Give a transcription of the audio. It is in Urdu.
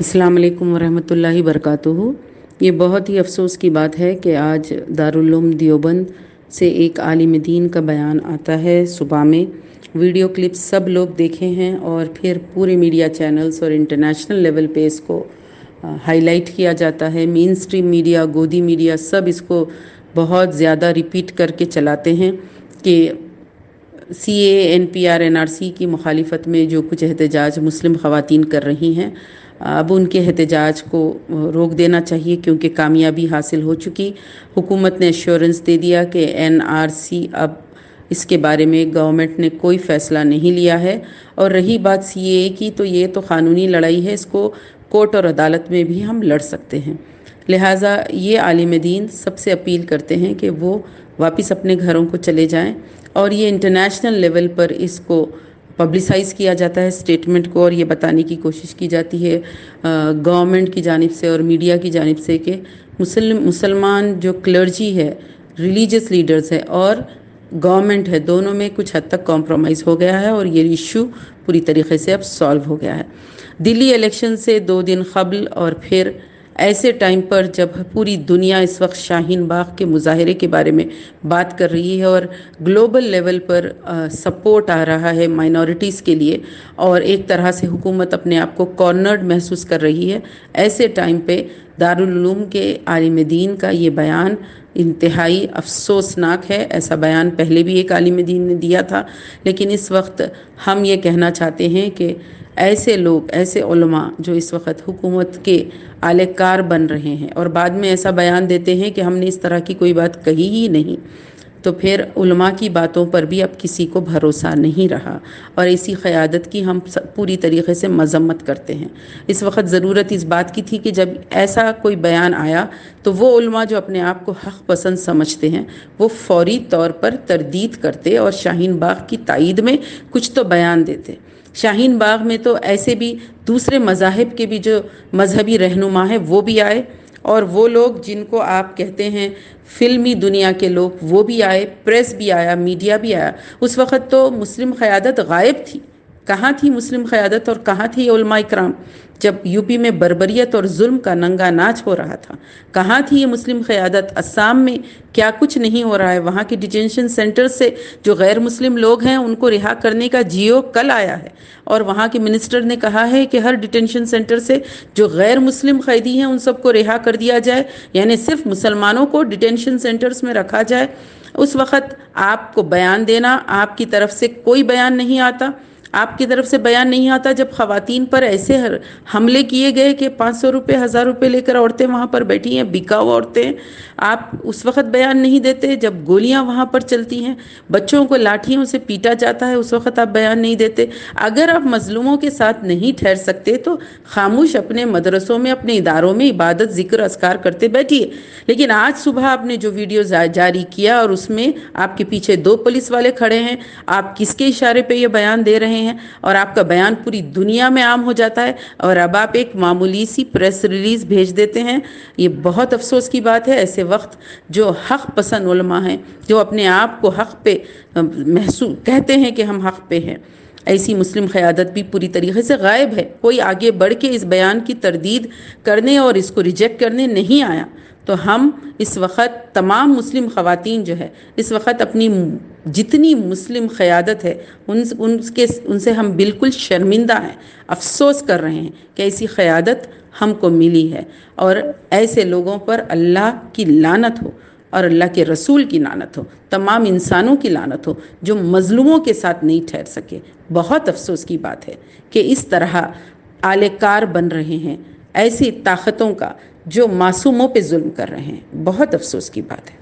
السلام علیکم ورحمۃ اللہ وبرکاتہ۔ یہ بہت ہی افسوس کی بات ہے کہ آج دارالعلوم دیوبند سے ایک عالم دین کا بیان آتا ہے۔ صبح میں ویڈیو کلپس سب لوگ دیکھے ہیں اور پھر پورے میڈیا چینلز اور انٹرنیشنل لیول پہ اس کو ہائی لائٹ کیا جاتا ہے۔ مین سٹریم میڈیا، گودی میڈیا سب اس کو بہت زیادہ ریپیٹ کر کے چلاتے ہیں کہ C A, N P R, N R C کی مخالفت میں جو کچھ احتجاج مسلم خواتین کر رہی ہیں۔ اب ان کے احتجاج کو روک دینا چاہیے کیونکہ کامیابی حاصل ہو چکی۔ حکومت نے ایشورنس دے دیا کہ این آر سی اب اس کے بارے میں گورنمنٹ نے کوئی فیصلہ نہیں لیا ہے۔ اور رہی بات سی اے کی تو یہ تو قانونی لڑائی ہے، اس کو کورٹ اور عدالت میں بھی ہم لڑ سکتے ہیں۔ لہٰذا یہ عالم دین سب سے اپیل کرتے ہیں کہ وہ واپس اپنے گھروں کو چلے جائیں اور یہ انٹرنیشنل لیول پر اس کو پبلسائز کیا جاتا ہے اسٹیٹمنٹ کو اور یہ بتانے کی کوشش کی جاتی ہے گورنمنٹ کی جانب سے اور میڈیا کی جانب سے کہ مسلم، مسلمان جو کلرجی ہے ریلیجس لیڈرز ہے اور گورنمنٹ ہے، دونوں میں کچھ حد تک کمپرومائز ہو گیا ہے اور یہ ایشو پوری طریقے سے اب سالو ہو گیا ہے۔ دلی الیکشن سے دو دن قبل اور پھر ایسے ٹائم پر جب پوری دنیا اس وقت شاہین باغ کے مظاہرے کے بارے میں بات کر رہی ہے اور گلوبل لیول پر سپورٹ آ رہا ہے مائنورٹیز کے لیے اور ایک طرح سے حکومت اپنے آپ کو کارنرڈ محسوس کر رہی ہے، ایسے ٹائم پہ دارالعلوم کے عالم دین کا یہ بیان انتہائی افسوسناک ہے۔ ایسا بیان پہلے بھی ایک عالم دین نے دیا تھا، لیکن اس وقت ہم یہ کہنا چاہتے ہیں کہ ایسے لوگ، ایسے علماء جو اس وقت حکومت کے اعلی کار بن رہے ہیں اور بعد میں ایسا بیان دیتے ہیں کہ ہم نے اس طرح کی کوئی بات کہی ہی نہیں۔ تو پھر علماء کی باتوں پر بھی اب کسی کو بھروسہ نہیں رہا اور اسی قیادت کی ہم پوری طریقے سے مذمت کرتے ہیں۔ اس وقت ضرورت اس بات کی تھی کہ جب ایسا کوئی بیان آیا تو وہ علماء جو اپنے آپ کو حق پسند سمجھتے ہیں، وہ فوری طور پر تردید کرتے اور شاہین باغ کی تائید میں کچھ تو بیان دیتے۔ شاہین باغ میں تو ایسے بھی دوسرے مذاہب کے بھی جو مذہبی رہنما ہیں وہ بھی آئے۔ اور وہ لوگ جن کو آپ کہتے ہیں فلمی دنیا کے لوگ، وہ بھی آئے، پریس بھی آیا، میڈیا بھی آیا۔ اس وقت تو مسلم قیادت غائب تھی۔ کہاں تھی مسلم قیادت اور کہاں تھی علماء اکرام جب یو پی میں بربریت اور ظلم کا ننگا ناچ ہو رہا تھا، کہاں تھی یہ مسلم قیادت؟ اسام میں کیا کچھ نہیں ہو رہا ہے؟ وہاں کے ڈیٹینشن سینٹر سے جو غیر مسلم لوگ ہیں، ان کو رہا کرنے کا جیو کل آیا ہے۔ اور وہاں کے منسٹر نے کہا ہے کہ ہر ڈیٹینشن سینٹر سے جو غیر مسلم قیدی ہیں، ان سب کو رہا کر دیا جائے۔ یعنی صرف مسلمانوں کو ڈیٹینشن سینٹرز میں رکھا جائے۔ اس وقت آپ کو بیان دینا، آپ کی طرف سے کوئی بیان نہیں آتا۔ آپ کی طرف سے بیان نہیں آتا جب خواتین پر ایسے حملے کیے گئے کہ پانچ سو روپے، ہزار روپے لے کر عورتیں وہاں پر بیٹھی ہیں، بکاؤ عورتیں۔ آپ اس وقت بیان نہیں دیتے جب گولیاں وہاں پر چلتی ہیں۔ بچوں کو لاٹھیوں سے پیٹا جاتا ہے، اس وقت آپ بیان نہیں دیتے۔ اگر آپ مظلوموں کے ساتھ نہیں ٹھہر سکتے تو خاموش اپنے مدرسوں میں، اپنے اداروں میں عبادت، ذکر اسکار کرتے بیٹھیے۔ لیکن آج صبح آپ نے جو ویڈیو جاری کیا اور اس میں آپ کے پیچھے دو پولیس والے کھڑے ہیں، آپ کس کے اشارے پہ یہ بیان دے رہے ہیں رہے ہیں اور آپ کا بیان پوری دنیا میں عام ہو جاتا ہے اور اب آپ ایک معمولی سی پریس ریلیز بھیج دیتے ہیں۔ یہ بہت افسوس کی بات ہے، ایسے وقت جو حق پسند علماء ہیں، جو اپنے آپ کو حق پہ محسوس کہتے ہیں کہ ہم حق پہ ہیں۔ ایسی مسلم قیادت بھی پوری طریقے سے غائب ہے۔ کوئی آگے بڑھ کے اس بیان کی تردید کرنے اور اس کو ریجیکٹ کرنے نہیں آیا۔ تو ہم اس وقت تمام مسلم خواتین جو ہے، اس وقت اپنی جتنی مسلم قیادت ہے، ان ان کے، ان سے ہم بالکل شرمندہ ہیں، افسوس کر رہے ہیں کہ ایسی قیادت ہم کو ملی ہے۔ اور ایسے لوگوں پر اللہ کی لانت ہو اور اللہ کے رسول کی لانت ہو، تمام انسانوں کی لانت ہو، جو مظلوموں کے ساتھ نہیں ٹھہر سکے۔ بہت افسوس کی بات ہے کہ اس طرح اعلی کار بن رہے ہیں، ایسی طاقتوں کا جو معصوموں پہ ظلم کر رہے ہیں۔ بہت افسوس کی بات ہے۔